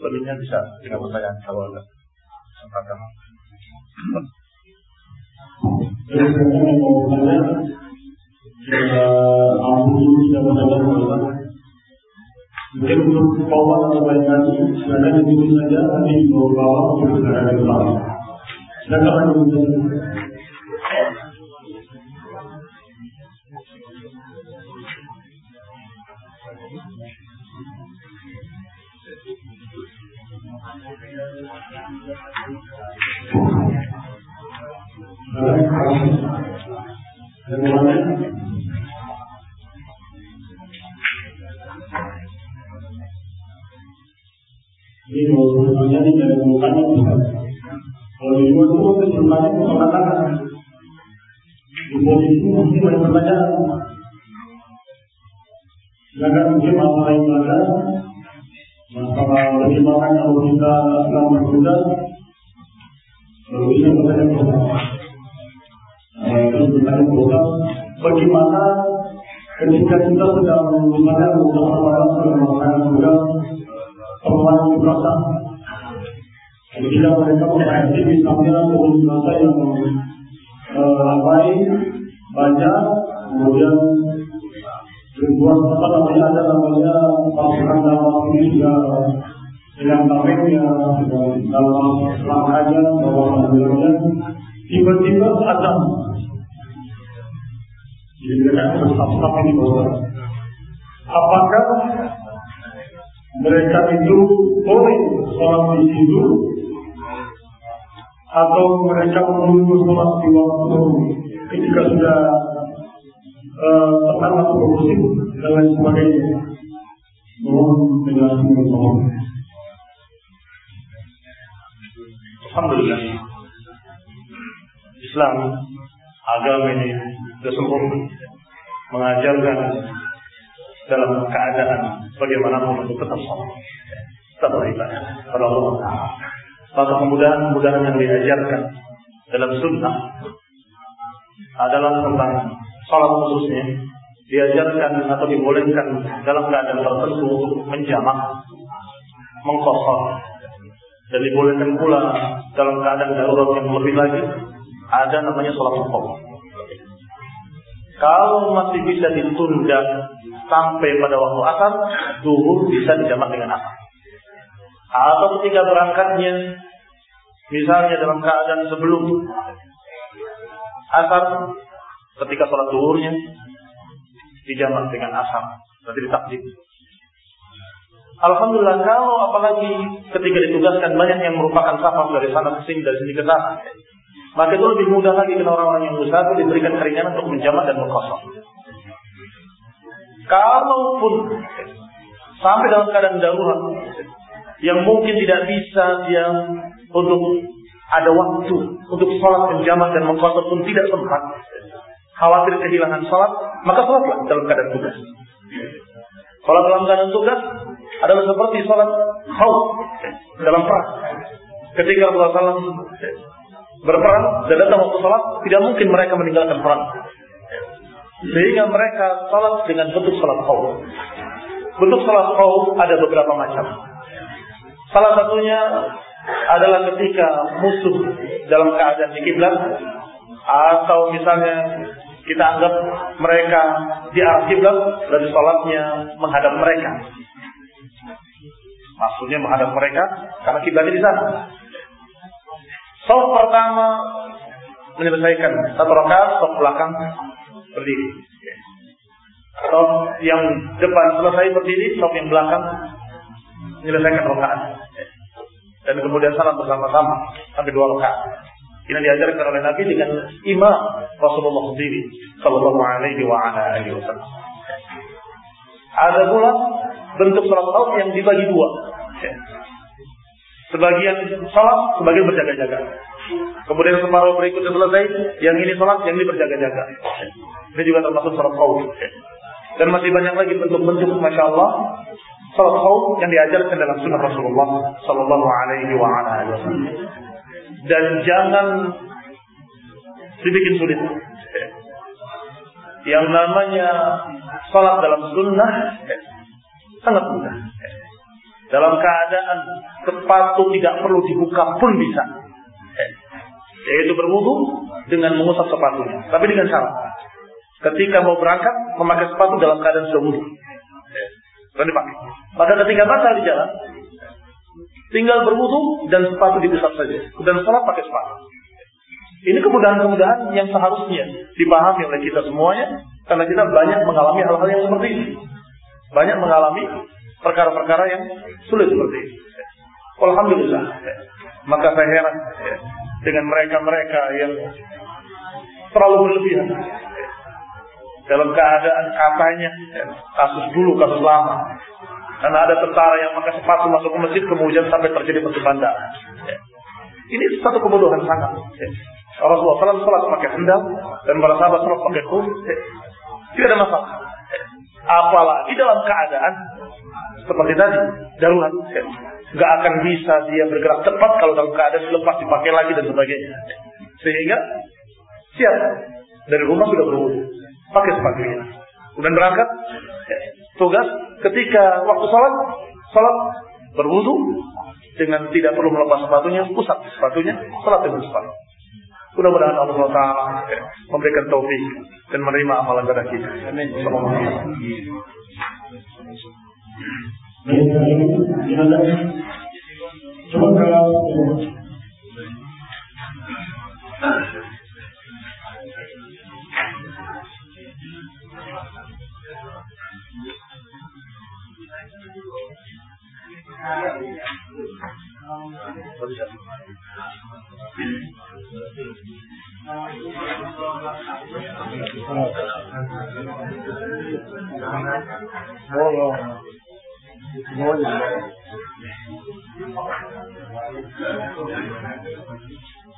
Selebihnya bisa dengan pertanyaan kalau ada kesempatan. Mungkin untuk ini dari mukanya Kalau itu sebenarnya itu mengatakan di banyak mungkin bagaimana kalau kita sedang berbuka, kalau bisa bertanya bersama. Itu bertanya. Bagaimana ketika kita sedang berusaha pada sedang melaksanakan tugas pengelolaan ibadah. Ketika mereka memperhati misalnya turun masa yang eh, ramai, banyak, kemudian ribuan apa namanya ada namanya pasukan juga dengan tamengnya dalam langkahnya bahwa sebenarnya tiba-tiba ada jadi mereka bersaf-saf ini bahwa apakah mereka itu boleh sholat di situ? Atau mereka menunggu sholat di waktu ketika sudah tenang atau bermusim dan sebagainya. Mohon penjelasan mohon. Alhamdulillah. Islam agama ini sempurna mengajarkan dalam keadaan bagaimanapun untuk tetap sholat, tetap beribadah pada Allah Taala. Maka kemudahan-kemudahan yang diajarkan dalam sunnah adalah tentang sholat khususnya diajarkan atau dibolehkan dalam keadaan tertentu untuk menjamak, mengkosor, dan dibolehkan pula dalam keadaan darurat yang lebih lagi ada namanya sholat subuh. Kalau masih bisa ditunda sampai pada waktu asar, duhur bisa dijamak dengan asar. Atau ketika berangkatnya, misalnya dalam keadaan sebelum asar, ketika sholat duhurnya, dijamak dengan asar, nanti ditakdim. Alhamdulillah kalau apalagi ketika ditugaskan banyak yang merupakan safar dari sana ke sini, dari sini ke sana, maka itu lebih mudah lagi karena orang-orang yang musafir diberikan keringanan untuk menjamak dan mengkosong. Kalaupun sampai dalam keadaan darurat yang mungkin tidak bisa dia untuk ada waktu untuk sholat menjamak dan mengkosong pun tidak sempat, khawatir kehilangan sholat, maka sholatlah dalam keadaan tugas. Sholat dalam keadaan tugas adalah seperti sholat haud dalam perang. Ketika Rasulullah SAW berperang dan datang waktu sholat, tidak mungkin mereka meninggalkan perang. Sehingga mereka sholat dengan bentuk sholat haud. Bentuk sholat haud ada beberapa macam. Salah satunya adalah ketika musuh dalam keadaan di kiblat atau misalnya kita anggap mereka di arah kiblat dan sholatnya menghadap mereka. Maksudnya menghadap mereka karena kiblatnya di sana. Sholat pertama menyelesaikan satu rakaat, sholat belakang berdiri. Sholat yang depan selesai berdiri, sholat yang belakang menyelesaikan rakaat. Dan kemudian salat bersama-sama sampai dua rakaat. Ini diajarkan oleh Nabi dengan imam Rasulullah sendiri sallallahu alaihi wa ala alihi. Ada pula bentuk salat taut yang dibagi dua. Sebagian salat, sebagian berjaga-jaga. Kemudian separuh berikutnya selesai, yang ini salat, yang ini berjaga-jaga. Ini juga termasuk salat taut. Dan masih banyak lagi bentuk-bentuk, masya Allah, salat taut yang diajarkan dalam sunnah Rasulullah Sallallahu Alaihi Wasallam dan jangan dibikin sulit. Yang namanya salat dalam sunnah sangat mudah. Dalam keadaan sepatu tidak perlu dibuka pun bisa. Yaitu berwudu dengan mengusap sepatunya. Tapi dengan syarat. Ketika mau berangkat, memakai sepatu dalam keadaan sudah wudu. Dan dipakai. Maka ketika basah di jalan, tinggal berwudu dan sepatu diusap saja. Dan sholat pakai sepatu. Ini kemudahan-kemudahan yang seharusnya dipahami oleh kita semuanya. Karena kita banyak mengalami hal-hal yang seperti ini. Banyak mengalami perkara-perkara yang sulit seperti ini. Alhamdulillah. Maka saya heran dengan mereka-mereka yang terlalu berlebihan dalam keadaan katanya kasus dulu kasus lama karena ada tentara yang pakai sepatu masuk ke masjid kemudian sampai terjadi pertumpahan darah ini satu kebodohan sangat. Rasulullah SAW sholat pakai sendal dan para sahabat sholat pakai khuf tidak ada masalah. Apalagi dalam keadaan seperti tadi darurat. Nggak akan bisa dia bergerak cepat kalau dalam keadaan lepas dipakai lagi dan sebagainya. Sehingga siap. Dari rumah sudah berwudu, pakai sepatunya. Kemudian berangkat, tugas ketika waktu sholat, sholat berwudu dengan tidak perlu melepas sepatunya, pusat sepatunya, sholat dengan sepatu. Mudah-mudahan Allah Taala memberikan taufik dan menerima amalan kita. Amin. Baik, ini gimana? Coba kalau Oh,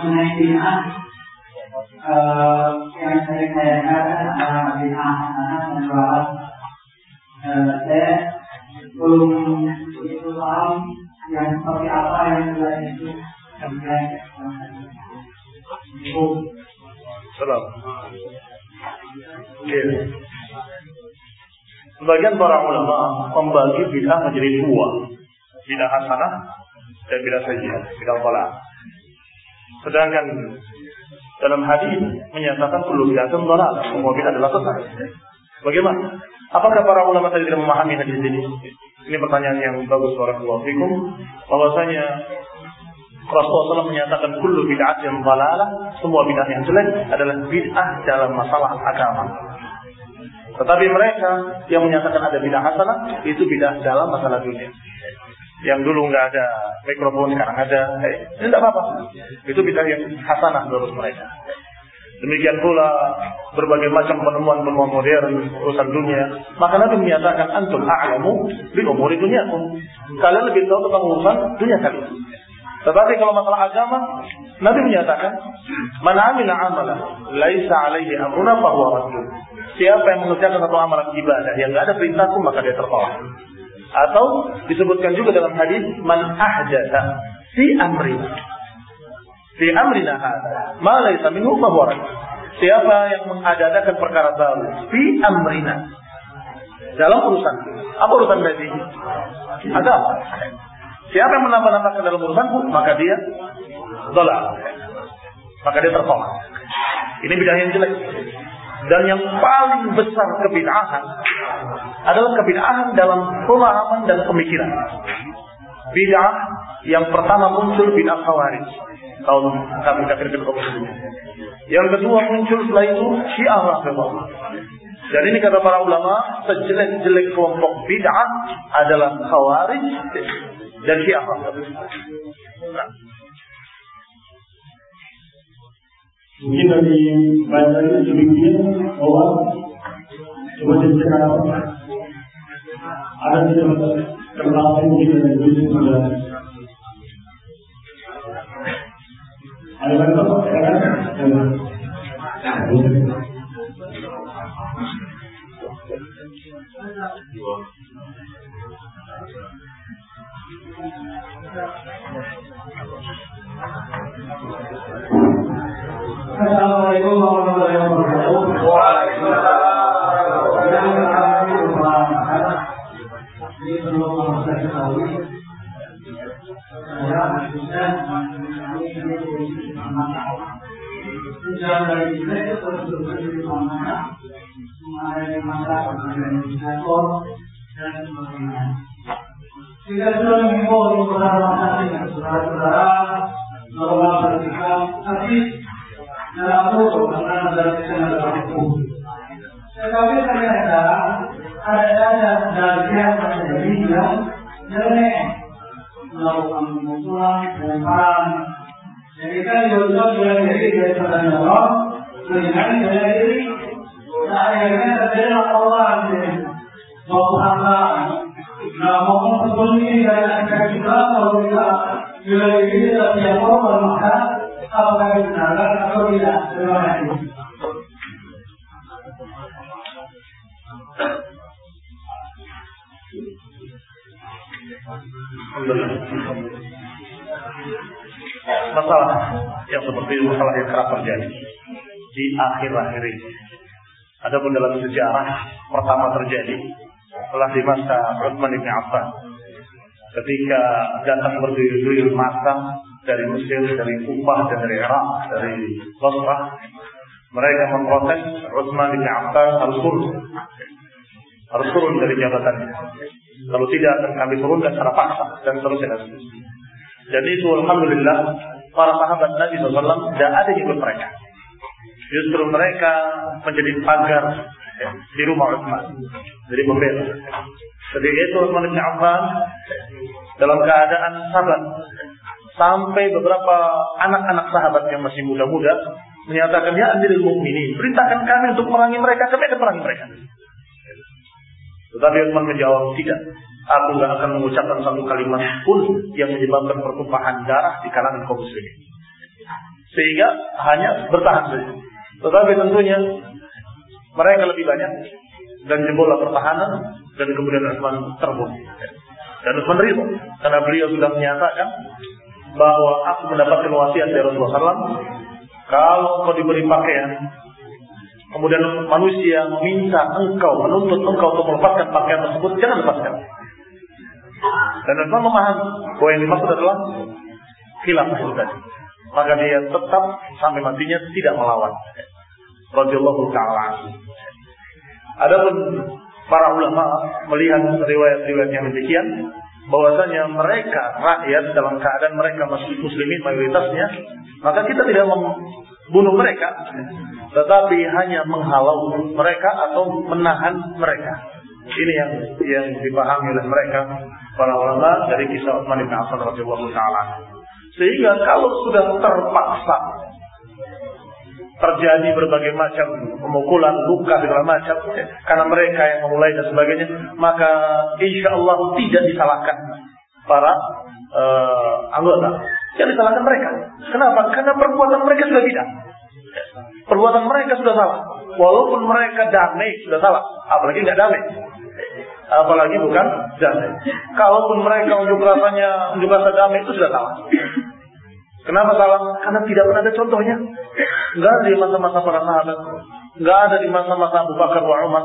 mengenai bid'ah yang sering saya katakan adalah bid'ah anak dan barat. Saya belum begitu paham yang seperti apa yang sudah itu sampai Salam. Yeah. Sebagian para ulama membagi bid'ah menjadi dua. Bid'ah hasanah dan bid'ah saja, bid'ah salah. Sedangkan dalam hadis menyatakan kullu bid'atin dhalalah, semua bid'ah adalah sesat. Bagaimana? Apakah para ulama tadi tidak memahami hadis ini? Ini pertanyaan yang bagus warahmatullahi wabarakatuh. Bahwasanya Rasulullah SAW menyatakan kullu bid'atin dhalalah, semua bid'ah yang jelek adalah bid'ah dalam masalah agama. Tetapi mereka yang menyatakan ada bidah hasanah itu bidah dalam masalah dunia. Yang dulu nggak ada mikrofon sekarang ada, eh, tidak apa-apa. Itu bidah yang hasanah menurut mereka. Demikian pula berbagai macam penemuan-penemuan modern urusan dunia. Maka Nabi menyatakan antum a'lamu bi umuri dunyakum. Kalian lebih tahu tentang urusan dunia kalian. Tetapi kalau masalah agama, Nabi menyatakan, "Man 'amila 'amalan laisa 'alaihi amruna fahuwa raddun." Siapa yang mengerjakan satu amalan ibadah yang enggak ada perintahku maka dia tertolak. Atau disebutkan juga dalam hadis, "Man ahdatha fi amrina." Fi amrina hadza ma Siapa yang mengadakan perkara baru fi amrina dalam urusan apa urusan tadi? Agama. Siapa yang menambah-nambahkan dalam urusanku, maka dia dolar. Maka dia tertolak. Ini bid'ah yang jelek. Dan yang paling besar kebid'ahan adalah kebid'ahan dalam pemahaman dan pemikiran. Bid'ah yang pertama muncul bid'ah khawarij. Tahun kami kafir Yang kedua muncul setelah itu syiah Rasulullah. Dan ini kata para ulama, sejelek-jelek kelompok bid'ah adalah khawarij dan Syiah. Nah. Mungkin dari bacanya demikian bahwa coba dicek ada tidak terlalu mungkin dan begitu pada ada kan Bapak? Ada kan? Assalamualaikum warahmatullahi wabarakatuh. Ini perlu saya ketahui. Saya khususnya Tujuan dari kita itu terus di mana mengenai masalah mengenai kantor dan sebagainya. Kita sudah mengimbau untuk bersama-sama saudara-saudara bahwa bersikap tapi Nalampau mengenal dari sana lampu. Tetapi ternyata ada dari yang menjadi yang jelek. Melakukan musuhan, kumparan. Jadi kan Yusuf juga jadi dari sana Allah. Dengan dari akhirnya terjadi Allah. Bahwa Allah Nah, mohon petunjuk dari kita, bahwa kita bila diri tidak siapa, maka atau tidak? Terima kasih. Masalah yang seperti ini masalah yang kerap terjadi di akhir-akhir ini. Adapun dalam sejarah pertama terjadi setelah di masa Affan ketika datang berduyun-duyun masa dari Mesir, dari Kufah, dan dari Irak, dari Basrah, mereka memprotes Utsman bin Affan harus turun, harus turun dari jabatannya. Kalau tidak akan kami turunkan secara paksa dan seterusnya. Dan itu alhamdulillah para sahabat Nabi SAW tidak ada yang ikut mereka. Justru mereka menjadi pagar di rumah Utsman. Jadi membela. Ketika itu Utsman bin Affan dalam keadaan sabar sampai beberapa anak-anak sahabat yang masih muda-muda menyatakan ya Amirul Mukminin, perintahkan kami untuk merangi mereka, kami akan merangi mereka. Tetapi Utsman menjawab tidak. Aku tidak akan mengucapkan satu kalimat pun yang menyebabkan pertumpahan darah di kalangan kaum muslimin. Sehingga hanya bertahan saja. Tetapi tentunya mereka lebih banyak dan jebollah pertahanan dan kemudian Utsman terbunuh. Dan Utsman ridho karena beliau sudah menyatakan bahwa aku mendapatkan wasiat dari Rasulullah SAW kalau kau diberi pakaian kemudian manusia meminta engkau menuntut engkau untuk melepaskan pakaian tersebut jangan lepaskan. Dan Utsman memahami bahwa yang dimaksud adalah khilafah itu tadi. Maka dia tetap sampai matinya tidak melawan. Radhiyallahu taala Adapun para ulama melihat riwayat-riwayat yang demikian bahwasanya mereka rakyat dalam keadaan mereka masih muslimin mayoritasnya maka kita tidak membunuh mereka tetapi hanya menghalau mereka atau menahan mereka. Ini yang yang dipahami oleh mereka para ulama dari kisah Utsman bin Affan radhiyallahu taala. Sehingga kalau sudah terpaksa terjadi berbagai macam pemukulan, luka segala macam karena mereka yang memulai dan sebagainya, maka insya Allah tidak disalahkan para uh, anggota. Yang disalahkan mereka. Kenapa? Karena perbuatan mereka sudah tidak. Perbuatan mereka sudah salah. Walaupun mereka damai sudah salah, apalagi nggak damai. Apalagi bukan damai. Kalaupun mereka unjuk rasanya unjuk rasa damai itu sudah salah. Kenapa salah? Karena tidak pernah ada contohnya. Enggak ada di masa-masa para sahabat. Enggak ada di masa-masa Abu Bakar wa Umar.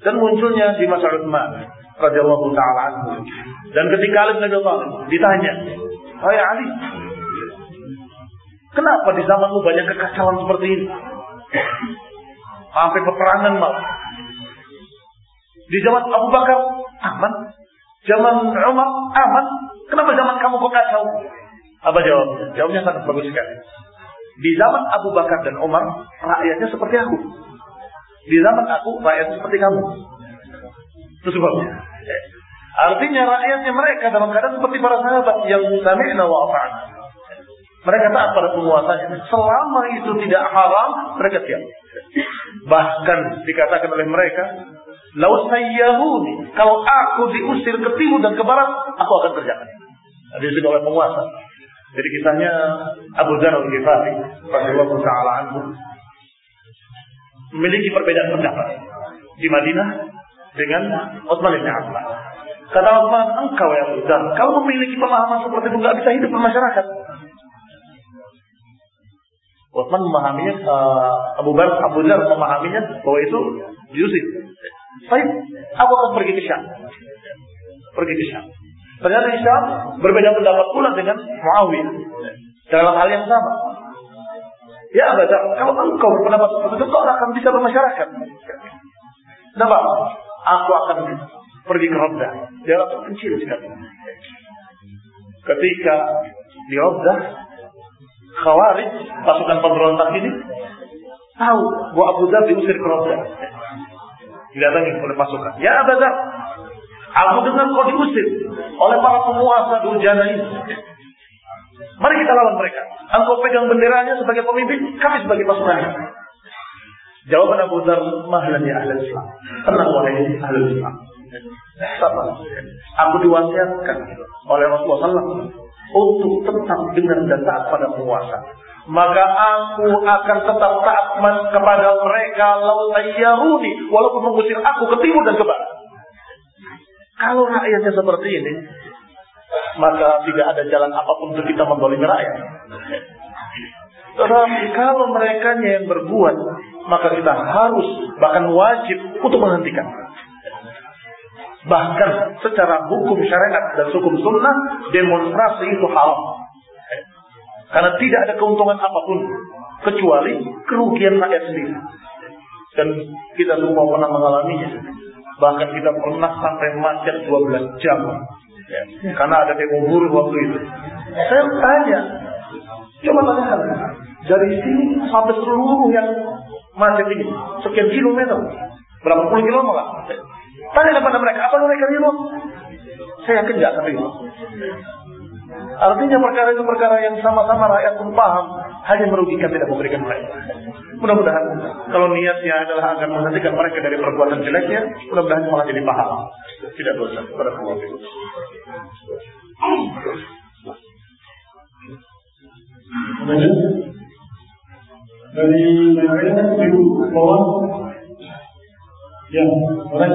Dan munculnya di masa Utsman radhiyallahu taala Dan ketika Ali bin Abi ditanya, "Hai Ali, kenapa di zamanmu banyak kekacauan seperti ini? Sampai peperangan malah. Di zaman Abu Bakar aman, zaman Umar aman. Kenapa zaman kamu kok kacau?" Apa jawabnya? Jawabnya sangat bagus sekali. Di zaman Abu Bakar dan Umar, rakyatnya seperti aku. Di zaman aku, rakyatnya seperti kamu. Itu sebabnya. Artinya rakyatnya mereka dalam keadaan seperti para sahabat yang sami'na wa. Mereka taat pada penguasanya. Selama itu tidak haram, mereka siap. Bahkan dikatakan oleh mereka, Lau sayyahuni, kalau aku diusir ke timur dan ke barat, aku akan kerjakan. Diusir oleh penguasa. Jadi kisahnya Abu Dhar al-Ghifari radhiyallahu taala anhu memiliki perbedaan pendapat di Madinah dengan Utsman bin Affan. Kata Utsman, engkau yang Abu Dhar, kalau memiliki pemahaman seperti itu nggak bisa hidup bermasyarakat. Utsman memahaminya, uh, Abu Bakar Abu Dhar memahaminya bahwa itu diusir. Baik, aku akan pergi ke Syam. Pergi ke Syam. Ternyata di Syam berbeda pendapat pula dengan Muawiyah dalam hal yang sama. Ya baca, kalau engkau berpendapat seperti itu, kau akan bisa bermasyarakat. Kenapa? Aku akan pergi ke Robda. Jarak kecil sekali. Ketika di Robda, Khawarij, pasukan pemberontak ini, tahu bahwa Abu Dhar diusir ke Robda. Didatangi oleh pasukan. Ya Abu aku dengar kau diusir oleh para penguasa Durjana ini. Mari kita lawan mereka. Engkau pegang benderanya sebagai pemimpin, kami sebagai pasukan. Jawaban Abu Dhar, mahlan ya ahli Islam. Tenang wahai ahli Islam. Sabar. Aku diwasiatkan oleh Rasulullah SAW untuk tetap dengar dan taat pada penguasa. Maka aku akan tetap taat kepada mereka lau tayyaruni walaupun mengusir aku ke timur dan ke barat. Kalau rakyatnya seperti ini, maka tidak ada jalan apa pun untuk kita membolimi rakyat. Tetapi kalau mereka yang berbuat, maka kita harus bahkan wajib untuk menghentikan. Bahkan secara hukum syariat dan hukum sunnah, demonstrasi itu haram. Karena tidak ada keuntungan apa pun kecuali kerugian rakyat sendiri. Dan kita semua pernah mengalaminya. Bahkan kita pernah sampai macet 12 jam. Ya. Karena ada demo buruh waktu itu. Saya tanya, coba tanya dari sini sampai seluruh yang macet ini, sekian kilometer, berapa puluh kilometer? Tanya kepada mereka, apa mereka ridho? Saya yakin nggak ridho. Artinya perkara itu perkara yang sama-sama rakyat pun paham, hanya merugikan tidak memberikan mereka. Mudah-mudahan kalau niatnya adalah agar menghentikan mereka dari perbuatan jeleknya, mudah-mudahan malah jadi pahala. Tidak dosa Allah. Kemudian dari ibu orang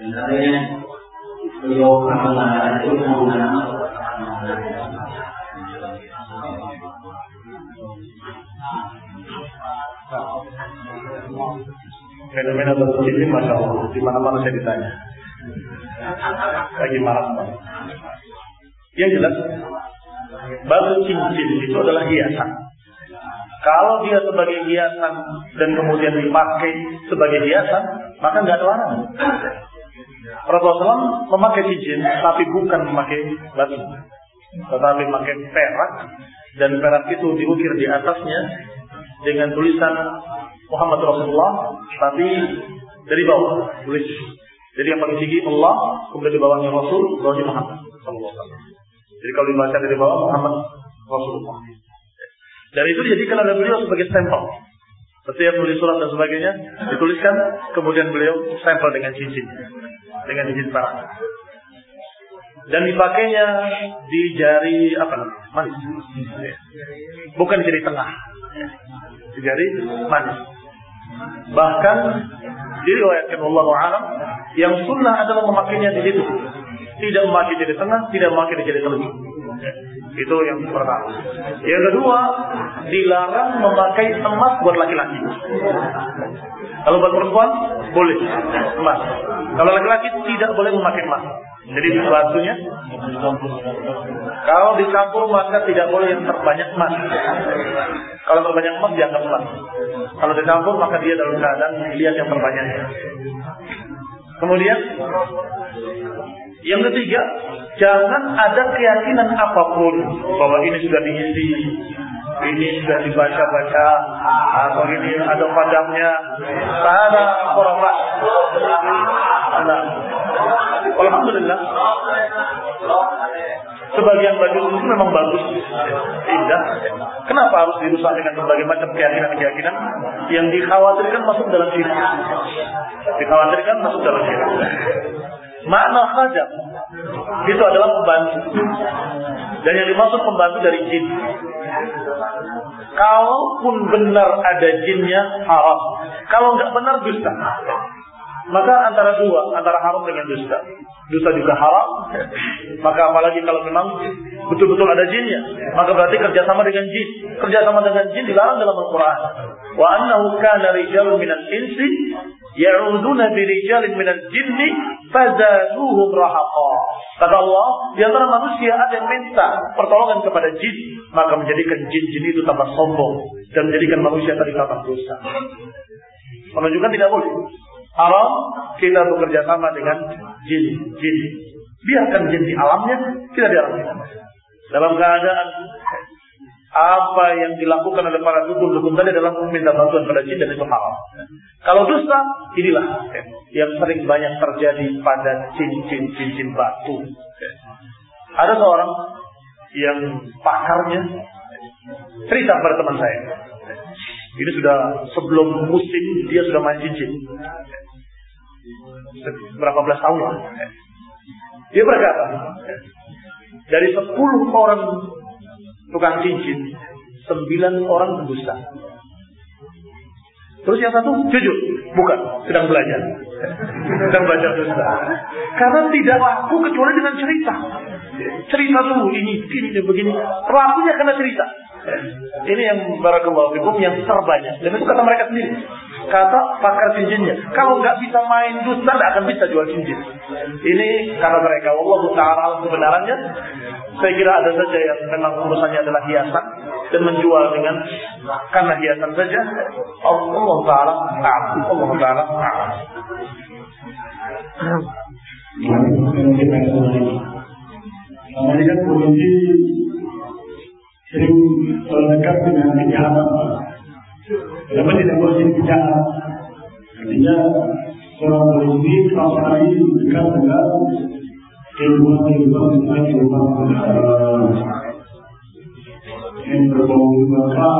Sebenarnya beliau pernah itu Fenomena seperti ini masya Allah di mana-mana saya ditanya. Lagi marah Yang jelas batu cincin itu adalah hiasan. Kalau dia sebagai hiasan dan kemudian dipakai sebagai hiasan, maka nggak ada larangan. Rasulullah SAW memakai cincin, tapi bukan memakai batu, tetapi memakai perak dan perak itu diukir di atasnya dengan tulisan Muhammad Rasulullah, tapi dari bawah tulis. Jadi yang paling tinggi Allah, kemudian di bawahnya Rasul, bawahnya Muhammad Jadi kalau dibaca dari bawah Muhammad Rasulullah. Dan itu dijadikan oleh beliau sebagai stempel. Setiap tulis surat dan sebagainya dituliskan, kemudian beliau stempel dengan cincin, dengan cincin perak. Dan dipakainya di jari apa namanya? Manis. Bukan jari tengah. Di jari manis. Bahkan diriwayatkan Allah alam yang sunnah adalah memakainya di situ. Tidak memakai jari tengah, tidak memakai jari telunjuk. Itu yang pertama. Yang kedua, dilarang memakai emas buat laki-laki. Kalau buat perempuan boleh emas. Kalau laki-laki tidak boleh memakai emas. Jadi batunya kalau dicampur maka tidak boleh yang terbanyak emas. Kalau terbanyak emas dianggap emas. Kalau dicampur maka dia dalam keadaan lihat yang terbanyak. Kemudian yang ketiga, jangan ada keyakinan apa pun bahwa ini sudah diisi, ini sudah dibaca-baca, atau ini ada padamnya. Orang Nah, Alhamdulillah sebagian baju itu memang bagus, indah. Kenapa harus dirusak dengan berbagai macam keyakinan-keyakinan yang dikhawatirkan masuk dalam syirik? Dikhawatirkan masuk dalam syirik. Makna khadam itu adalah pembantu. Dan yang dimaksud pembantu dari jin. Kalaupun benar ada jinnya, haram. Kalau nggak benar, dusta. Maka antara dua, antara haram dengan dusta. Dusta juga haram. Maka apalagi kalau memang betul-betul ada jinnya. Maka berarti kerjasama dengan jin. Kerjasama dengan jin dilarang dalam Al-Quran. Wa annahu kana rijalun minal insi ya'uduna bi rijalin minal jinni fazaduhum rahaqa. Kata Allah, di antara manusia ada yang minta pertolongan kepada jin, maka menjadikan jin-jin itu tambah sombong dan menjadikan manusia tadi tambah dosa. Menunjukkan tidak boleh haram kita bekerja sama dengan jin. Jin. Biarkan jin di alamnya, kita di alamnya. Dalam keadaan apa yang dilakukan oleh para dukun-dukun tadi adalah meminta bantuan pada jin dan itu haram. Kalau dusta, inilah yang sering banyak terjadi pada jin-jin jin batu. Ada seorang yang pakarnya cerita pada teman saya. Ini sudah sebelum musim dia sudah main cincin berapa belas tahun lah. Dia berkata, dari sepuluh orang tukang cincin, sembilan orang pendusta. Terus yang satu jujur, bukan, sedang belajar. Sedang belajar dusta. Karena tidak laku kecuali dengan cerita. Cerita dulu, ini, ini, begini. Lakunya karena cerita. Ini yang barakallahu fikum yang terbanyak. Dan itu kata mereka sendiri kata pakar cincinnya. Kalau nggak bisa main dusta, nggak akan bisa jual cincin. Ini kata mereka. Allah Taala kebenarannya. Saya kira ada saja yang memang urusannya adalah hiasan dan menjual dengan karena hiasan saja. Allah Taala Allah Taala Ini kan kondisi sering dekat dengan kejahatan Tidak boleh bicara? Artinya seorang kalau sekali dekat dengan kehidupan-kehidupan misalnya kehidupan yang berbau maka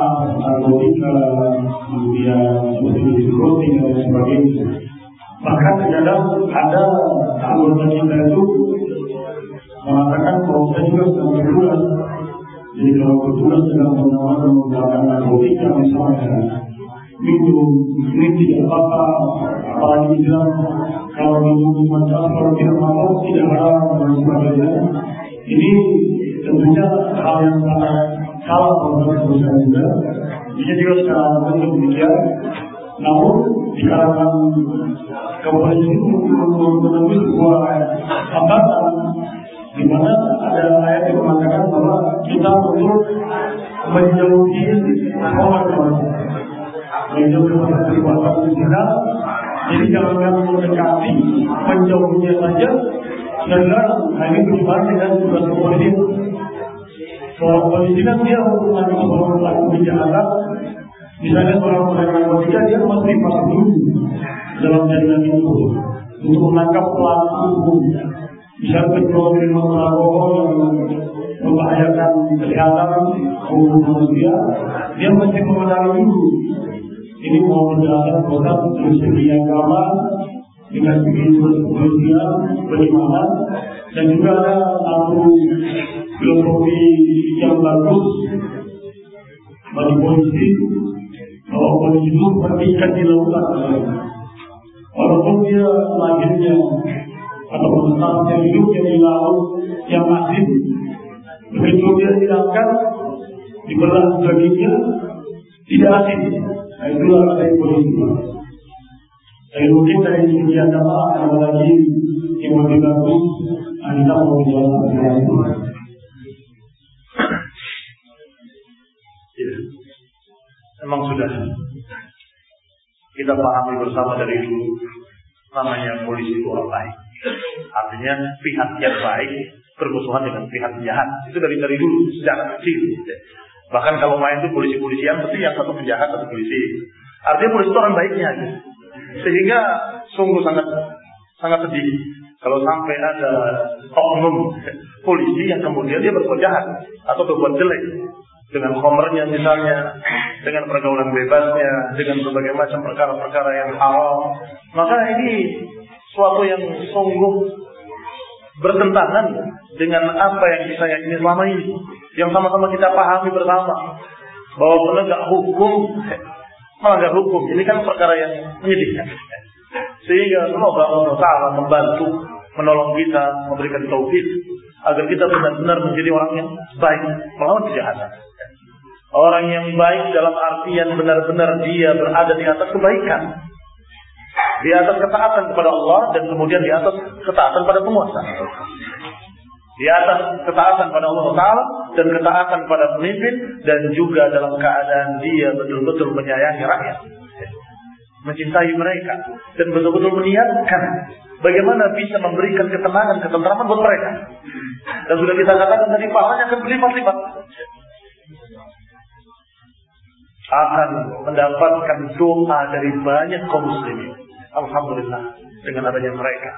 narkotika, kemudian seperti roti dan sebagainya. Bahkan terkadang ada anggota kita itu mengatakan bahwa saya juga sedang. Jadi kalau bertugas sedang menawar dan menggunakan narkotika misalnya, minum ini tidak apa-apa apalagi bilang kalau minum macam kalau tidak mabuk tidak haram dan sebagainya. Ini tentunya hal yang sangat salah menurut saya juga bisa juga secara bentuk demikian. Namun di kalangan kepolisian menemui sebuah hambatan di mana ada ayat yang mengatakan kita perlu menjauhi orang menjauhi perbuatan zina. Jadi jangan mendekati, menjauhnya saja. Dan nah ini berhubungan dengan tugas kepolisian. Seorang polisi kan dia untuk menangkap seorang pelaku kejahatan. Misalnya seorang pelaku narkotika dia mesti masuk dulu dalam jaringan itu untuk menangkap pelaku minuman alkohol yang membahayakan kesehatan umum manusia, dia mesti mengenali dulu ini mau menjelaskan kota dari segi agama dengan segi kepolisian bagaimana dan juga ada satu filosofi yang bagus bagi polisi bahwa polisi itu seperti ikan di lautan. Walaupun dia lahirnya atau menetapnya hidupnya di laut yang asin begitu dia hilangkan dibelah dagingnya tidak asin Nah itulah ada polisi. Tapi mungkin dari segi agama ada lagi yang lebih bagus Anda mau menjawab Ya. Memang sudah kita pahami bersama dari dulu namanya polisi itu orang baik. Artinya pihak yang baik bermusuhan dengan pihak jahat. Itu dari dari dulu sejak kecil. Bahkan kalau main itu polisi-polisian pasti yang satu penjahat satu polisi. Artinya polisi itu orang baiknya. Sehingga sungguh sangat sangat sedih kalau sampai ada oknum polisi yang kemudian dia berbuat jahat atau berbuat jelek dengan komernya misalnya, dengan pergaulan bebasnya, dengan berbagai macam perkara-perkara yang haram, maka ini suatu yang sungguh bertentangan dengan apa yang kita yakini selama ini, yang sama-sama kita pahami bersama bahwa penegak hukum melanggar hukum ini kan perkara yang menyedihkan. Sehingga semoga Allah Taala membantu menolong kita, memberikan taufik agar kita benar-benar menjadi orang yang baik melawan kejahatan. Orang yang baik dalam artian benar-benar dia berada di atas kebaikan. Di atas ketaatan kepada Allah dan kemudian di atas ketaatan pada penguasa. Di atas ketaatan pada Allah Ta'ala dan ketaatan pada pemimpin dan juga dalam keadaan dia betul-betul menyayangi rakyat. Mencintai mereka dan betul-betul meniatkan bagaimana bisa memberikan ketenangan, ketentraman buat mereka. Dan sudah kita katakan tadi pahalanya akan berlipat-lipat akan mendapatkan doa dari banyak kaum muslimin. Alhamdulillah dengan adanya mereka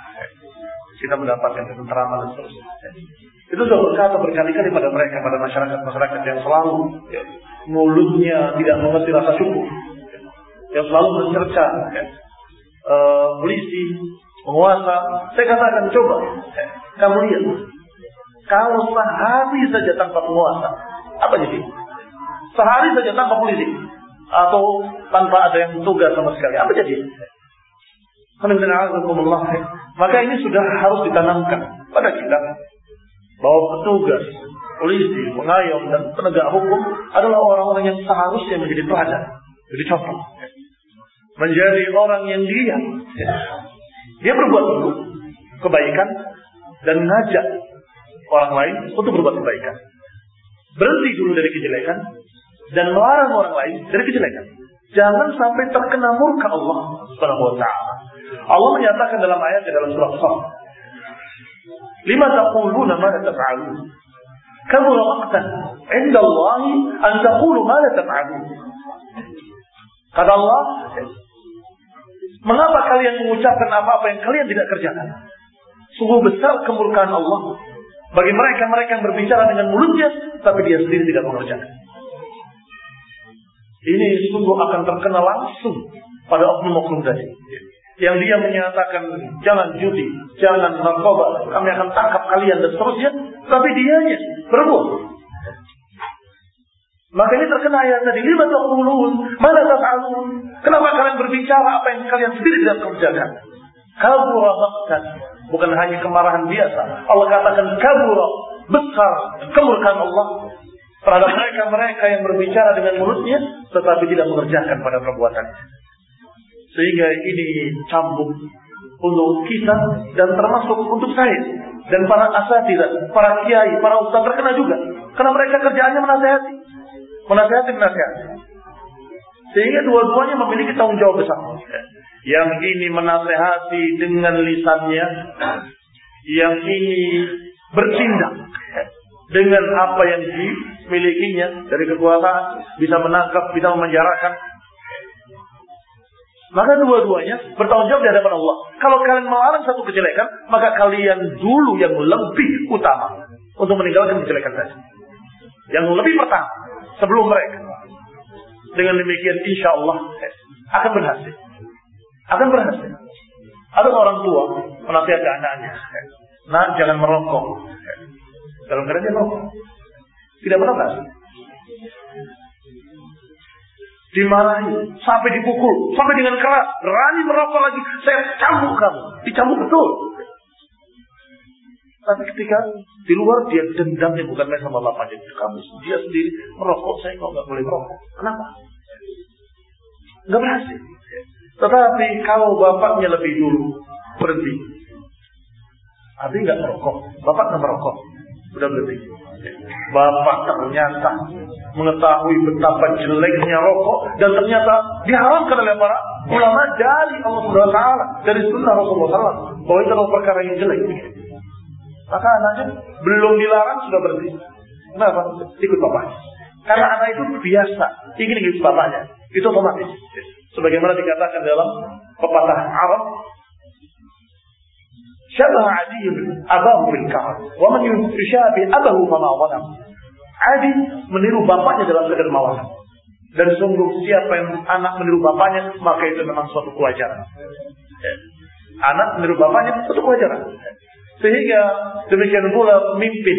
kita mendapatkan ketenteraman dan seterusnya. Itu sudah berkata berkali-kali pada mereka, pada masyarakat-masyarakat yang selalu ya, mulutnya tidak mengerti rasa syukur, yang selalu mencerca ya, polisi, penguasa. Saya katakan coba, ya, kamu lihat, kalau sehari saja tanpa penguasa, apa jadi? Sehari saja tanpa polisi atau tanpa ada yang tugas sama sekali. Apa jadi? Maka ini sudah harus ditanamkan pada kita bahwa petugas, polisi, pengayom dan penegak hukum adalah orang-orang yang seharusnya menjadi teladan, jadi contoh. Menjadi orang yang dia dia berbuat kebaikan dan ngajak orang lain untuk berbuat kebaikan. Berhenti dulu dari kejelekan dan melarang orang lain dari kejelekan. Jangan sampai terkena murka Allah Subhanahu wa taala. Allah menyatakan dalam ayat dalam surah Saf. Lima taquluna ma la taf'alun. Kabura maqtan 'inda Allah an taqulu ma la taf'alun. Kata Allah, mengapa kalian mengucapkan apa-apa yang kalian tidak kerjakan? Sungguh besar kemurkaan Allah bagi mereka-mereka yang berbicara dengan mulutnya, tapi dia sendiri tidak mengerjakan. Ini sungguh akan terkena langsung pada oknum-oknum tadi. Yang dia menyatakan jangan judi, jangan narkoba, kami akan tangkap kalian dan seterusnya. Tapi dianya berbuat. Maka ini terkena ayat tadi. Lima taqulun, mana taf'alun. Kenapa kalian berbicara apa yang kalian sendiri tidak kerjakan? Kabura maktan. Bukan hanya kemarahan biasa. Allah katakan kabura. Besar kemurkaan Allah terhadap mereka-mereka yang berbicara dengan mulutnya tetapi tidak mengerjakan pada perbuatannya. Sehingga ini cambuk untuk kita dan termasuk untuk saya dan para asatidah, para kiai, para ustaz terkena juga. Karena mereka kerjaannya menasehati. Menasehati, menasehati. Sehingga dua-duanya memiliki tanggung jawab besar. Yang ini menasehati dengan lisannya, yang ini bertindak dengan apa yang dimilikinya dari kekuasaan, bisa menangkap, bisa memenjarakan. Maka dua-duanya bertanggung jawab di hadapan Allah. Kalau kalian melarang satu kejelekan, maka kalian dulu yang lebih utama untuk meninggalkan kejelekan tadi. Yang lebih pertama sebelum mereka. Dengan demikian insya Allah akan berhasil. Akan berhasil. Ada orang tua menasihatkan anaknya. Nah, jangan merokok. Dalam keadaan dia merokok. Tidak menolak. Dimarahi, sampai dipukul, sampai dengan keras, berani merokok lagi, saya cambuk kamu, dicambuk betul. Tapi ketika di luar dia dendamnya bukan main sama bapaknya, kamu dia sendiri merokok, saya kok nggak boleh merokok. Kenapa? Nggak berhasil. Tetapi kalau bapaknya lebih dulu berhenti, Abi nggak merokok, bapak nggak merokok. Udah berhenti. Bapak ternyata mengetahui betapa jeleknya rokok dan ternyata diharamkan oleh para ulama dari Allah Subhanahu wa taala dari sunnah Rasulullah SAW bahwa itu adalah perkara yang jelek. Maka anaknya belum dilarang sudah berhenti. Kenapa? Ikut bapaknya. Karena anak itu biasa ingin ikut bapaknya. Itu otomatis. Sebagaimana dikatakan dalam pepatah Arab, Abahu bil ka'ab. Wa man yushabi abahu fama walam. Adi meniru bapaknya dalam segala mawasan. Dan sungguh siapa yang anak meniru bapaknya, maka itu memang suatu kewajaran. Anak meniru bapaknya, suatu kewajaran. Sehingga demikian pula pemimpin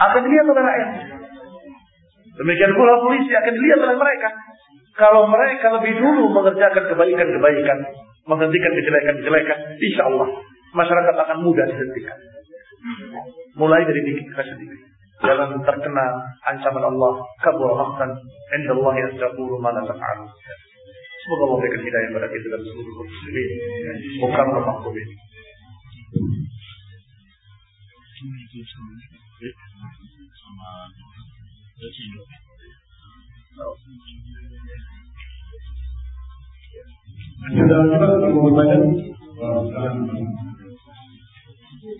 akan dilihat oleh rakyat. Demikian pula polisi akan dilihat oleh mereka. Kalau mereka lebih dulu mengerjakan kebaikan-kebaikan, menghentikan kejelekan-kejelekan, insya Allah masyarakat akan mudah dihentikan. Mulai dari diri kita sendiri. Jangan terkena ancaman Allah. Kabur makan. Inda Allah yang taqulu mana taf'al. Semoga Allah memberikan hidayah kepada kita dan seluruh muslimin. Bukan kemakmumin. Sama Ada kita mau?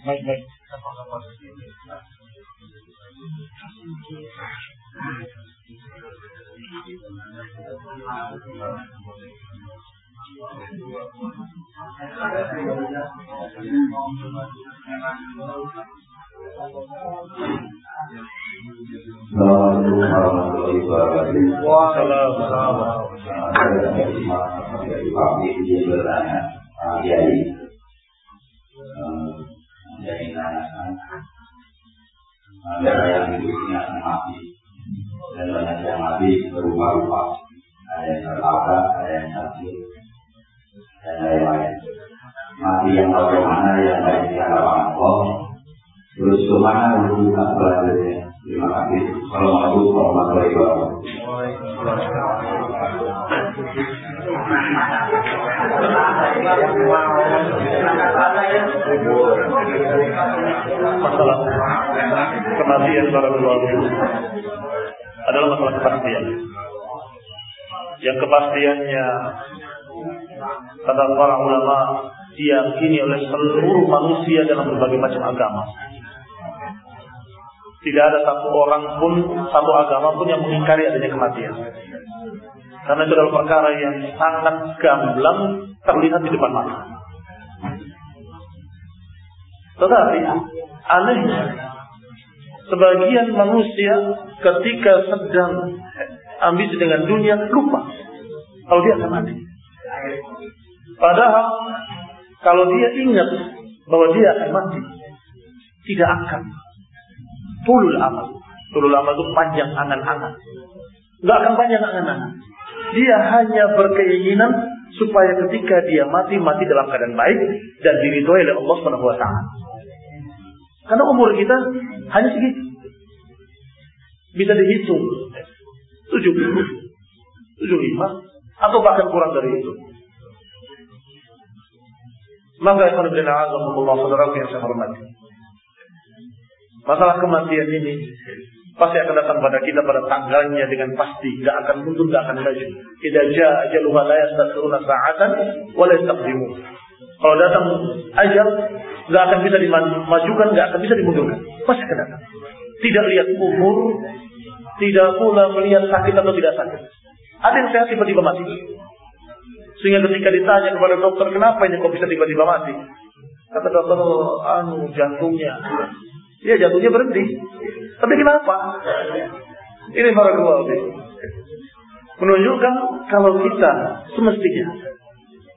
Baik, baik. Assalamualaikum warahmatullahi wabarakatuh. Waalaikumsalam. Dari Pak Bidi bertanya, masalah kematian para ulama adalah masalah kepastian. Yang kepastiannya kata para ulama diyakini oleh seluruh manusia dalam berbagai macam agama. Tidak ada satu orang pun, satu agama pun yang mengingkari adanya kematian. Karena itu adalah perkara yang sangat gamblang terlihat di depan mata. Tetapi anehnya sebagian manusia ketika sedang ambisi dengan dunia lupa kalau dia akan mati. Padahal kalau dia ingat bahwa dia akan mati, tidak akan. Tulul amal. Tulul amal itu panjang angan-angan. Nggak akan panjang angan-angan. Dia hanya berkeinginan supaya ketika dia mati, mati dalam keadaan baik dan diridhoi oleh Allah Subhanahu wa taala. Karena umur kita hanya segitu. Bisa dihitung. 70, 75, atau bahkan kurang dari itu. Maka ikhwan bin Allah saudara yang saya hormati. Masalah kematian ini pasti akan datang pada kita pada tanggalnya dengan pasti, tidak akan mundur, tidak akan maju. Idza jaa ajaluha la yastakhiruna sa'atan wa. Kalau datang ajal, nggak akan bisa dimajukan, nggak akan bisa dimundurkan. Pasti akan datang. Tidak lihat umur, tidak pula melihat sakit atau tidak sakit. Ada yang sehat tiba-tiba mati. Sehingga ketika ditanya kepada dokter, kenapa ini kok bisa tiba-tiba mati? Kata dokter, anu jantungnya. Ya jantungnya berhenti. Tapi kenapa? Ini para keluarga. Menunjukkan kalau kita semestinya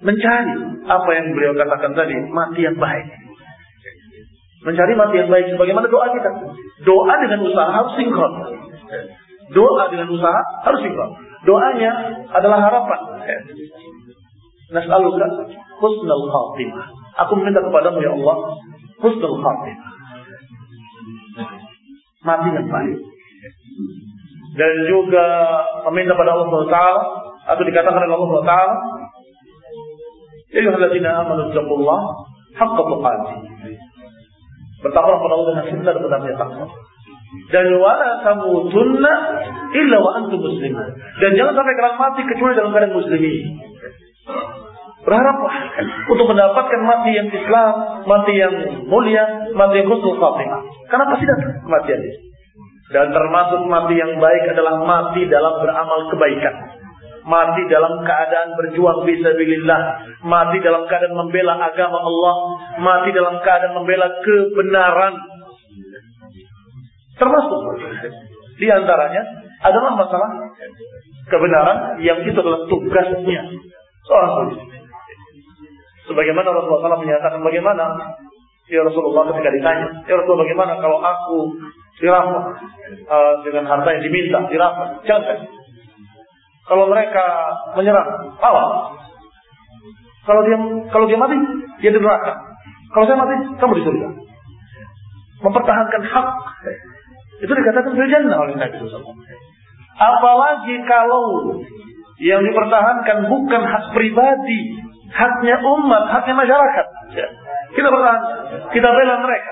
mencari apa yang beliau katakan tadi, mati yang baik. Mencari mati yang baik sebagaimana doa kita. Doa dengan usaha harus sinkron. Doa dengan usaha harus sinkron. Doanya adalah harapan. Nas'aluka husnul khatimah. Aku meminta kepadamu ya Allah husnul khatimah. Mati yang baik. Dan juga meminta pada Allah SWT atau dikatakan oleh Allah SWT Ya ayyuhalladzina amanu taqullah haqqa tuqati. Bertakwa kepada Allah dengan sebenar-benarnya takwa. Dan wala tamutunna illa wa antum muslimin. Dan jangan sampai kalian mati kecuali dalam keadaan muslimin. Berharaplah untuk mendapatkan mati yang Islam, mati yang mulia, mati yang husnul khatimah. Karena pasti datang kematian ini. Dan termasuk mati yang baik adalah mati dalam beramal kebaikan. Mati dalam keadaan berjuang bisabilillah. Mati dalam keadaan membela agama Allah. Mati dalam keadaan membela kebenaran. Termasuk di antaranya adalah masalah kebenaran yang itu adalah tugasnya seorang. Sebagaimana Rasulullah SAW menyatakan bagaimana Ya Rasulullah ketika ditanya, Ya Rasulullah bagaimana kalau aku dirampok uh, dengan harta yang diminta, dirampok? Jangan. Kalau mereka menyerang, lawan. Kalau dia kalau dia mati, dia di neraka. Kalau saya mati, kamu di. Mempertahankan hak itu dikatakan fil jannah oleh Nabi SAW. Apalagi kalau yang dipertahankan bukan hak pribadi, haknya umat, haknya masyarakat. Ya. Kita pertahankan, kita bela mereka.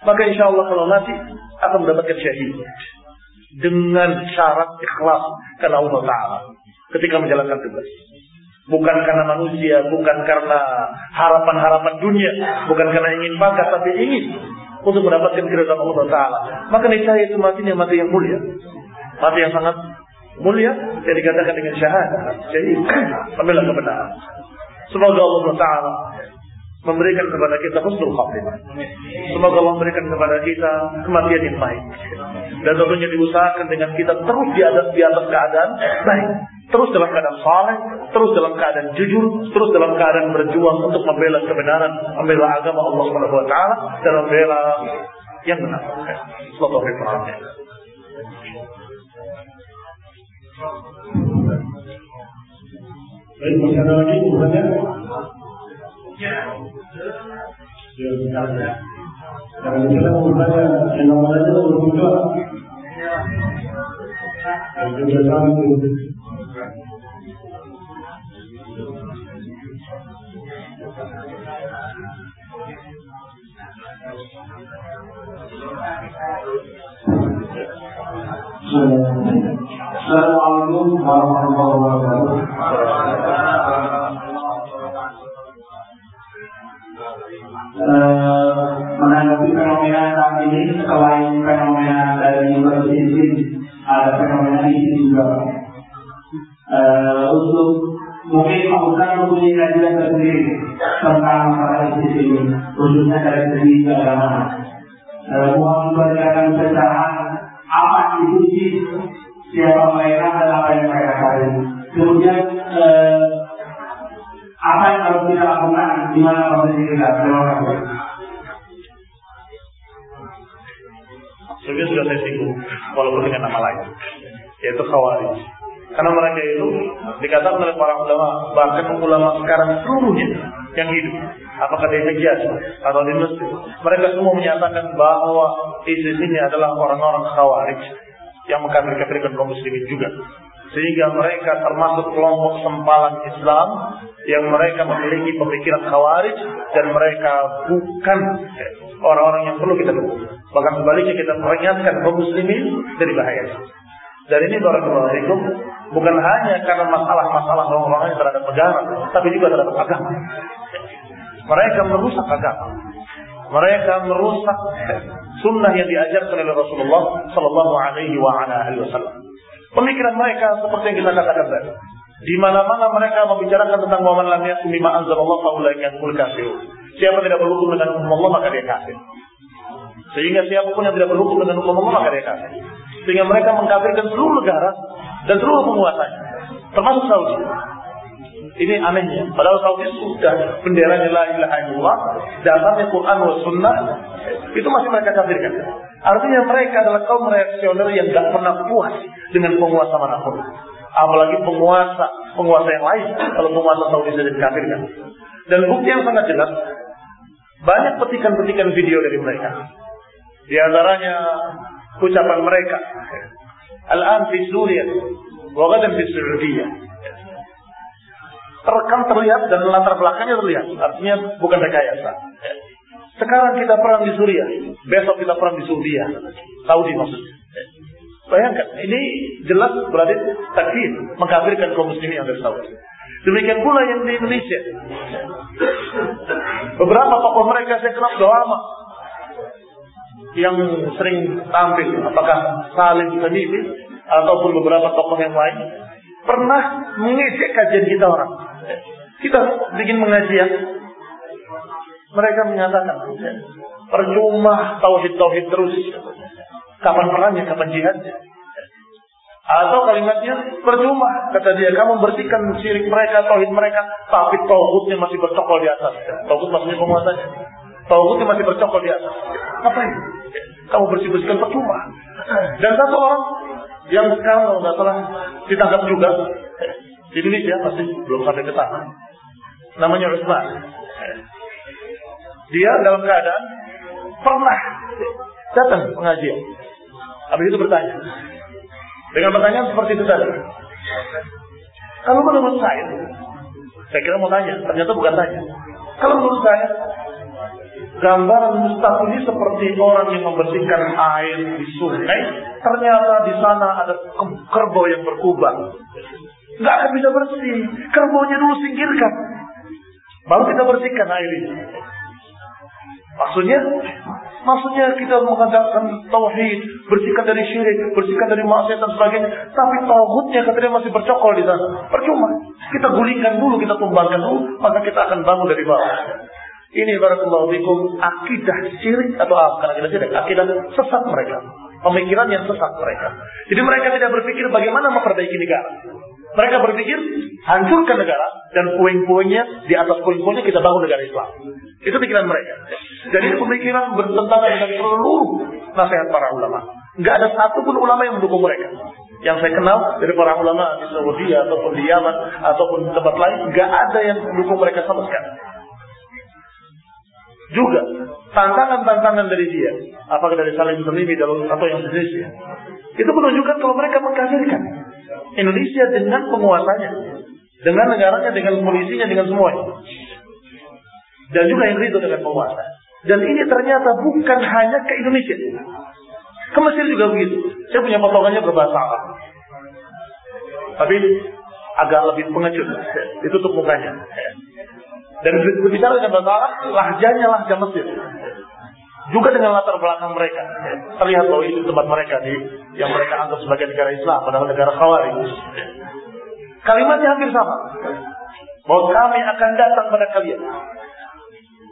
Maka insya Allah kalau mati akan mendapatkan syahid dengan syarat ikhlas karena Allah Taala ketika menjalankan tugas. Bukan karena manusia, bukan karena harapan-harapan dunia, bukan karena ingin pangkat, tapi ingin untuk mendapatkan keridhaan Allah Taala. Maka niscaya itu matinya mati yang mulia, mati yang sangat mulia yang dikatakan dengan syahadat. Jadi pemilah kebenaran. Semoga Allah Taala memberikan kepada kita husnul khatimah. Semoga Allah memberikan kepada kita kematian yang baik. Dan tentunya diusahakan dengan kita terus di atas di atas keadaan baik. Terus dalam keadaan saleh, terus dalam keadaan jujur, terus dalam keadaan berjuang untuk membela kebenaran, membela agama Allah Subhanahu wa taala dan membela yang benar. Sallallahu alaihi wasallam. Baik, masih ada lagi bertanya? Ya. Jangan kita mau bertanya, Assalamualaikum warahmatullahi wabarakatuh. Eh, menanggapi fenomena saat ini selain fenomena dari bersisi ada fenomena isi juga. Eh, untuk mungkin Pak Ustaz mempunyai kajian tersendiri tentang masalah ISIS ini, khususnya dari segi keagamaan. Eh, mohon berikan pencerahan apa itu ISIS, siapa mereka dan apa yang mereka cari. Kemudian eh, apa yang harus kita lakukan di mana posisi kita. Terima kasih. Sebenarnya sudah saya singgung, walaupun dengan nama lain, yaitu Khawarij. Karena mereka itu dikatakan oleh para ulama, bahkan ulama sekarang seluruhnya yang hidup, apakah di Hijaz atau di Mesir, mereka semua menyatakan bahwa ISIS ini adalah orang-orang Khawarij yang mengkafir-kafirkan kaum muslimin juga. Sehingga mereka termasuk kelompok sempalan Islam yang mereka memiliki pemikiran khawarij dan mereka bukan orang-orang yang perlu kita dukung. Bahkan sebaliknya kita peringatkan kaum muslimin dari bahaya. Dan ini barakallahu bukan hanya karena masalah-masalah orang-orang terhadap negara, tapi juga terhadap agama. Mereka merusak agama. Mereka merusak sunnah yang diajarkan oleh Rasulullah Sallallahu Alaihi Wasallam. Pemikiran mereka seperti yang kita katakan tadi. Di mana-mana mereka membicarakan tentang waman lam yakum bima anzalallah faulaika yakul kafirun. Siapa tidak berhukum dengan hukum Allah maka dia kafir. Sehingga siapa pun yang tidak berhukum dengan hukum Allah maka dia kafir. Sehingga mereka mengkafirkan seluruh negara dan seluruh penguasanya, termasuk Saudi. Ini anehnya. Padahal Saudi sudah benderanya la ilaha illallah, dasarnya Quran wa sunnah, itu masih mereka kafirkan. Artinya mereka adalah kaum reaksioner yang gak pernah puas dengan penguasa mana pun. Apalagi penguasa penguasa yang lain. Kalau penguasa Saudi saja dikafirkan. Dan bukti yang sangat jelas, banyak petikan-petikan video dari mereka. Di antaranya ucapan mereka, Al-an fi Suriah, wa gadan fi. Terekam terlihat dan latar belakangnya terlihat. Artinya bukan rekayasa. Sekarang kita perang di Suriah, besok kita perang di Suriah, Saudi maksudnya. Bayangkan, ini jelas berarti takfir, mengkafirkan kaum muslimin yang dari Saudi. Demikian pula yang di Indonesia. Beberapa tokoh mereka saya kenal sudah lama. Yang sering tampil, apakah Salim Tamimi ataupun beberapa tokoh yang lain, pernah mengejek kajian kita orang. Kita bikin mengajian, mereka menyatakan, percuma tauhid-tauhid terus. Kapan perangnya, kapan jihadnya? Atau kalimatnya percuma kata dia kamu bersihkan syirik mereka, tauhid mereka, tapi tauhidnya masih bercokol di atas. Tauhid maksudnya penguasanya. Tauhidnya masih bercokol di atas. Apa ini? Kamu bersih-bersihkan percuma. Dan satu orang yang sekarang kalau nggak salah ditangkap juga di Indonesia pasti belum sampai ke sana. Namanya Usman. Dia dalam keadaan pernah datang pengajian. Habis itu bertanya, dengan pertanyaan seperti itu tadi. Kalau menurut saya, saya kira mau tanya, ternyata bukan tanya. Kalau menurut saya, gambaran mustaf ini seperti orang yang membersihkan air di sungai, ternyata di sana ada kerbau yang berkubang. Nggak akan bisa bersih. Kerbaunya dulu singkirkan. Baru kita bersihkan air ini. Maksudnya, maksudnya kita mengadakan tauhid, bersihkan dari syirik, bersihkan dari maksiat dan sebagainya. Tapi tauhidnya katanya masih bercokol di sana. Percuma. Kita gulingkan dulu, kita tumbangkan dulu, maka kita akan bangun dari bawah. Ini barakallahu fikum akidah syirik atau apa? Karena kita syirik, akidah sesat mereka. Pemikiran yang sesat mereka. Jadi mereka tidak berpikir bagaimana memperbaiki negara. Mereka berpikir hancurkan negara dan puing-puingnya di atas puing-puingnya kita bangun negara Islam. Itu pikiran mereka. Jadi pemikiran bertentangan dengan seluruh nasihat para ulama. Nggak ada satupun ulama yang mendukung mereka. Yang saya kenal dari para ulama di Saudi ataupun di Yaman ataupun tempat lain, nggak ada yang mendukung mereka sama sekali. Juga tantangan-tantangan dari dia, apakah dari Salim Tamimi atau yang Indonesia, itu menunjukkan kalau mereka mengkafirkan Indonesia dengan penguasanya, dengan negaranya, dengan polisinya, dengan semuanya. Dan juga yang ridho dengan penguasa. Dan ini ternyata bukan hanya ke Indonesia. Ke Mesir juga begitu. Saya punya potongannya berbahasa Arab. Tapi agak lebih pengecut. Ditutup mukanya. Dan berbicara dengan bahasa Arab, lahjanya lahja Mesir. Juga dengan latar belakang mereka. Terlihat bahwa itu tempat mereka di yang mereka anggap sebagai negara Islam, padahal negara Khawarij. Kalimatnya hampir sama. Bahwa kami akan datang pada kalian.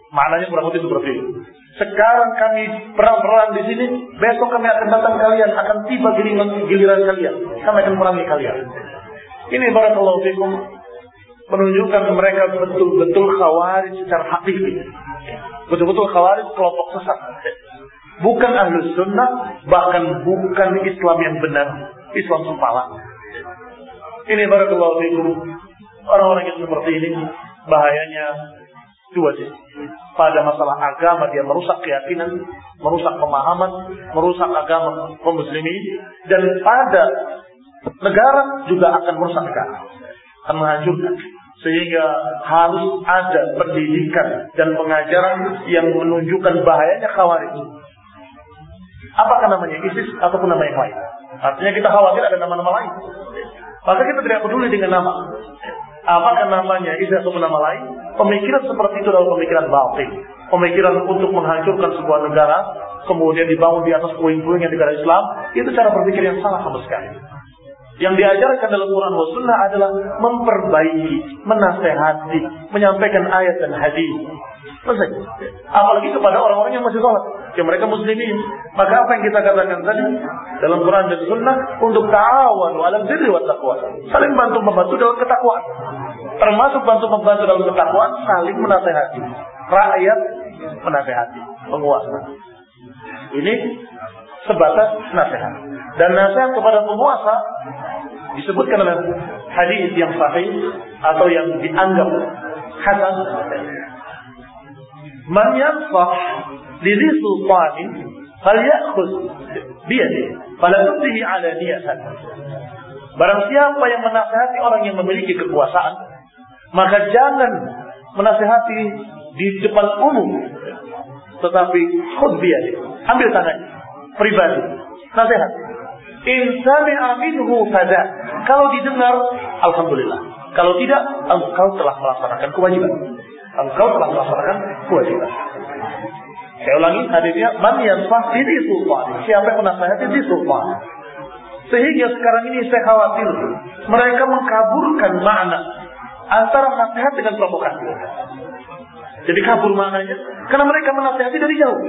Maknanya kurang lebih seperti itu. Sekarang kami perang-perang di sini, besok kami akan datang kalian, akan tiba giliran, giliran kalian. Kami akan merangi kalian. Ini barakallahu fikum menunjukkan mereka betul-betul khawarij secara hakiki. Betul-betul khawarij kelompok sesat. Bukan ahlus sunnah, bahkan bukan Islam yang benar. Islam sempalan. Ini barakallahu fikum. Orang-orang yang seperti ini bahayanya dua sisi. Pada masalah agama dia merusak keyakinan, merusak pemahaman, merusak agama kaum muslimin dan pada negara juga akan merusak negara, akan menghancurkan. Sehingga harus ada pendidikan dan pengajaran yang menunjukkan bahayanya khawarij. Apakah namanya ISIS ataupun nama yang lain? Artinya kita khawatir ada nama-nama lain. Maka kita tidak peduli dengan nama. Apakah namanya ISIS ataupun nama lain? Pemikiran seperti itu adalah pemikiran batin. Pemikiran untuk menghancurkan sebuah negara, kemudian dibangun di atas puing-puingnya negara Islam, itu cara berpikir yang salah sama sekali. Yang diajarkan dalam Quran dan Sunnah adalah memperbaiki, menasehati, menyampaikan ayat dan hadis. Selesai. Apalagi kepada orang-orang yang masih sholat. Yang mereka muslimin. Maka apa yang kita katakan tadi dalam Quran dan Sunnah untuk ta'awan alam birri wa taqwa. Saling bantu membantu dalam ketakwaan. Termasuk bantu membantu dalam ketakwaan, saling menasehati. Rakyat menasehati, penguasa. Ini sebatas nasihat. Dan nasihat kepada penguasa disebutkan dalam hadis yang sahih atau yang dianggap hasan. Man yansah lidhi sultanin falyakhuz biyadi fala tubdihi ala niyatan. Barang siapa yang menasihati orang yang memiliki kekuasaan, Maka jangan menasehati di depan umum. Tetapi khudbiyah. Ambil tangannya. Pribadi. Nasihat. In sami'a minhu fada. Kalau didengar, Alhamdulillah. Kalau tidak, engkau telah melaksanakan kewajiban. Engkau telah melaksanakan kewajiban. Saya ulangi hadirnya man yansah di sultan. Siapa yang menasihati di sultan. Sehingga sekarang ini saya khawatir mereka mengkaburkan makna antara nasihat dengan provokasi. Jadi kabur maknanya karena mereka menasihati dari jauh.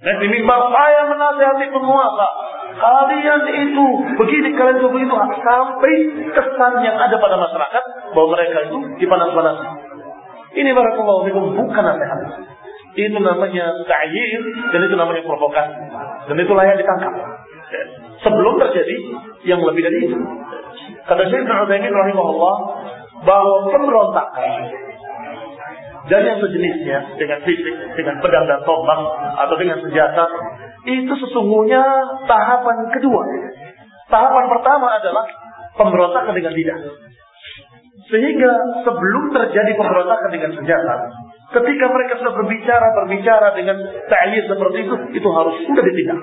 Dan minimal saya menasihati penguasa. Kalian itu begini, kalian itu begitu. Sampai kesan yang ada pada masyarakat bahwa mereka itu dipanas-panas. Ini barakallahu fikum bukan nasihat. Itu namanya ta'yir dan itu namanya provokasi. Dan itu layak ditangkap. Sebelum terjadi yang lebih dari itu. Kata Syekh Nu'udaimin rahimahullah bahwa pemberontakan dan yang sejenisnya dengan fisik, dengan pedang dan tombak atau dengan senjata itu sesungguhnya tahapan kedua. Tahapan pertama adalah pemberontakan dengan lidah. Sehingga sebelum terjadi pemberontakan dengan senjata, ketika mereka sudah berbicara berbicara dengan ta'yid seperti itu, itu harus sudah ditindak.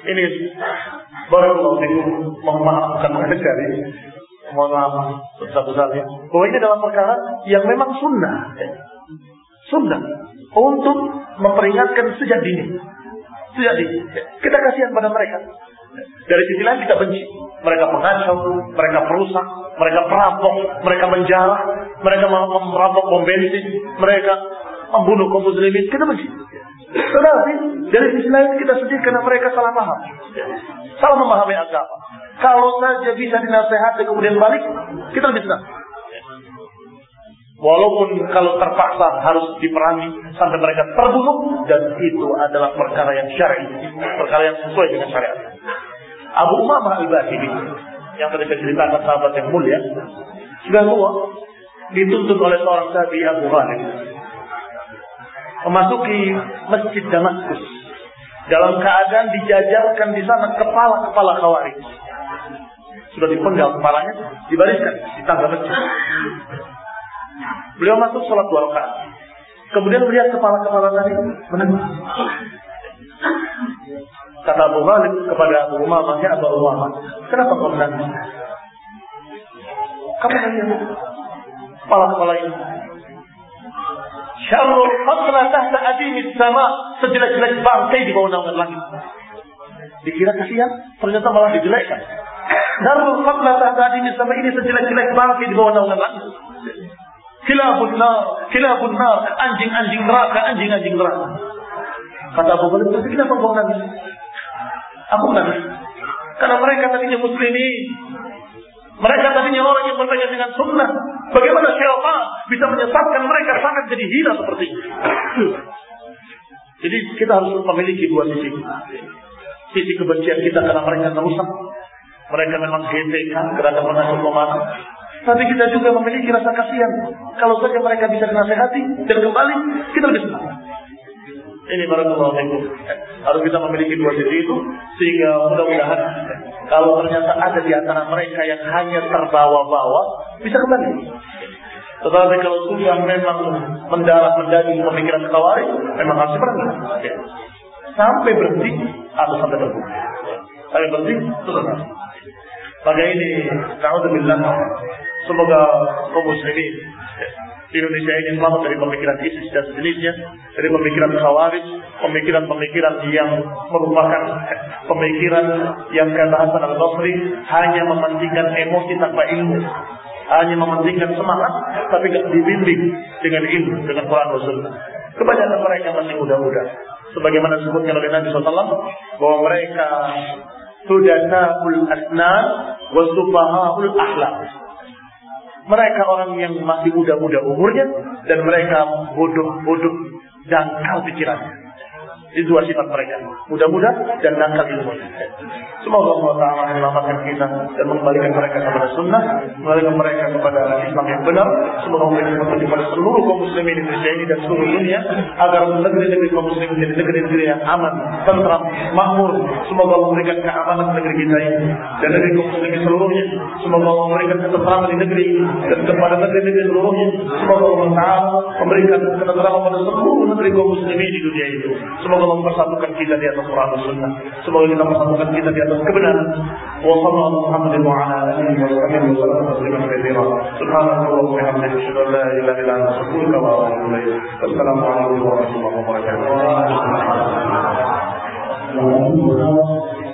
Ini fikum, mohon maaf bukan mendengar Mohon maaf besar-besarnya. Bahwa ini adalah perkara yang memang sunnah. Sunnah. Untuk memperingatkan sejak dini. Sejak dini. Kita kasihan pada mereka. Dari sisi lain kita benci. Mereka pengacau, mereka perusak, mereka perampok, mereka menjarah, mereka merampok bom bensin, mereka membunuh kaum muslimin. Kita benci. Tetapi dari sisi lain kita sedih karena mereka salah paham. Salah memahami agama. Kalau saja bisa dinasehati kemudian balik, kita lebih senang. Walaupun kalau terpaksa harus diperangi sampai mereka terbunuh dan itu adalah perkara yang syar'i, perkara yang sesuai dengan syariat. Abu Umamah al-Bahili yang tadi saya ceritakan sahabat yang mulia sudah tua dituntut oleh seorang sahabat Abu Ghalib memasuki masjid Damaskus dalam keadaan dijajarkan di sana kepala-kepala khawarij sudah dipenggal kepalanya dibariskan di tangga masjid beliau masuk sholat dua rakaat kemudian melihat kepala-kepala tadi menangis kata Abu Ghalib kepada Abu Umamah ya Abu Umamah kenapa kau menangis kamu nangis kepala-kepala ini Syarrul qatla tahta adimis sama. Sejelek-jelek bangkai di bawah naungan langit. Dikira kasihan, ternyata malah dijelekkan. Darul qatla tahta adimis sama ini sejelek-jelek bangkai di bawah naungan langit. Kilabun nar, kilabun nar, anjing-anjing neraka, anjing-anjing neraka. Kata Abu Bakar, tapi kenapa kau nangis? Aku nangis. Karena mereka tadinya muslimin, mereka tadinya orang yang bertanya dengan sunnah. Bagaimana syaitan bisa menyesatkan mereka sangat jadi hina seperti ini. Jadi kita harus memiliki dua sisi. Sisi kebencian kita karena mereka merusak. Mereka memang gesekan gerakan menasih pemana. Tapi kita juga memiliki rasa kasihan. Kalau saja mereka bisa dinasehati dan kembali, kita lebih senang. Ini barakallahu fikum. Harus kita memiliki dua sisi itu sehingga mudah-mudahan kalau ternyata ada di antara mereka yang hanya terbawa-bawa bisa kembali. Tetapi kalau sudah memang mendarah mendaging pemikiran kawari, memang harus berhenti. Sampai berhenti atau sampai terbukti. Sampai berhenti, selesai. Maka ini, naudzubillah, semoga kaum muslimin Indonesia ini selamat dari pemikiran ISIS dan sejenisnya, dari pemikiran khawarij, pemikiran-pemikiran yang merupakan pemikiran yang kata Hasan al-Basri hanya mementingkan emosi tanpa ilmu, hanya mementingkan semangat tapi tidak dibimbing dengan ilmu, dengan Quran dan Sunnah. Kebanyakan mereka masih muda-muda. Sebagaimana disebutkan oleh Nabi SAW bahwa mereka sudah nabul asnan wa sufahaul akhlak mereka orang yang masih muda-muda umurnya dan mereka bodoh-bodoh dangkal pikirannya. Itu dua sifat mereka. Mudah-mudah dan nakal ilmu. Semoga Allah Ta'ala menyelamatkan kita dan mengembalikan mereka kepada sunnah, mengembalikan mereka kepada Islam yang benar. Semoga memberikan petunjuk kepada seluruh kaum di Indonesia ini dan seluruh dunia agar negeri-negeri kaum muslimin menjadi negeri-negeri yang aman, tentram, makmur. Semoga Allah memberikan keamanan negeri kita ini dan negeri kaum muslimin seluruhnya. Semoga Allah memberikan ketentraman di negeri dan kepada negeri-negeri seluruhnya. Semoga Allah Ta'ala memberikan ketentraman pada seluruh negeri kaum muslimin di dunia ini. Semoga Allah mempersatukan kita di atas Quran dan Sunnah. Semoga kita mempersatukan kita di atas kebenaran. Wa sallallahu Muhammad wa ala alihi wa sahbihi wa sallam tasliman katsira. Subhanallah wa bihamdihi asyhadu an la ilaha illa anta astaghfiruka wa atubu ilaik. Assalamu alaikum warahmatullahi wabarakatuh.